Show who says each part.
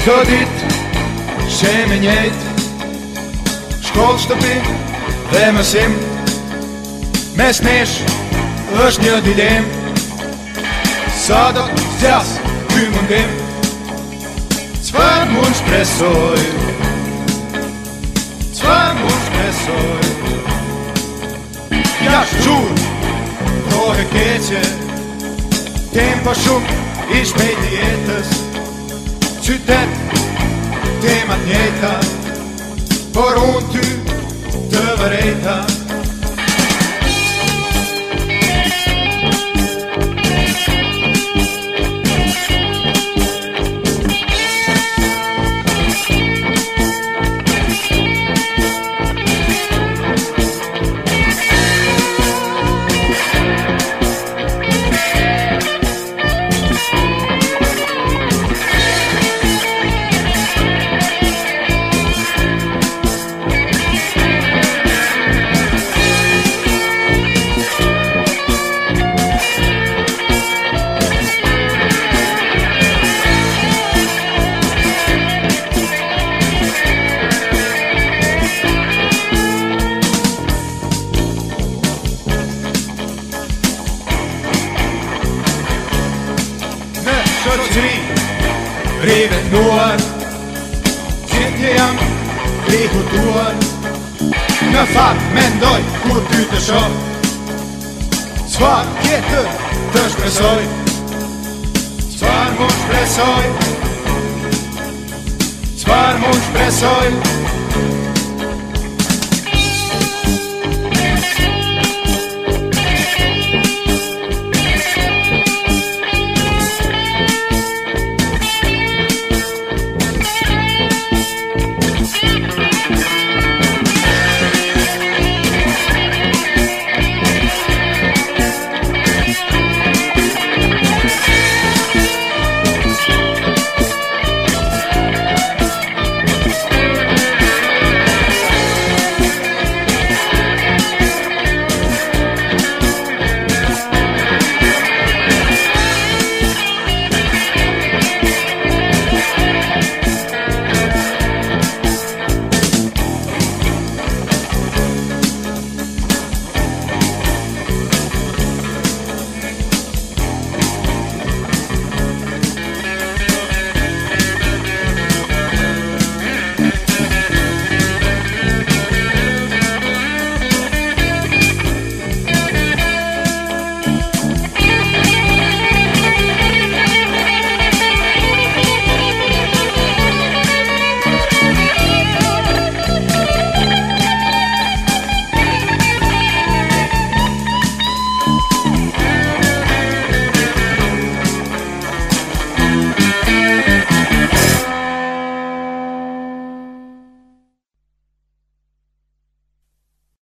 Speaker 1: Këtë dit, shemi njët Shkoll shtëpi dhe mësim Mes nesh është një dilem Sa do të tjas këj mundim Cëfar mund shpresoj Cëfar mund shpresoj Ja shqur Kohë e keqe Tempa shumë ish me jetës qytet Temat njeta Por ty të vërejta gjëri Rive nuar Gjitë të jam Rive tuar Në fakt mendoj, Kur ty të shoh Sfar kjetër Të shpresoj Sfar mund shpresoj Sfar mund shpresoj Sfar mund
Speaker 2: shpresoj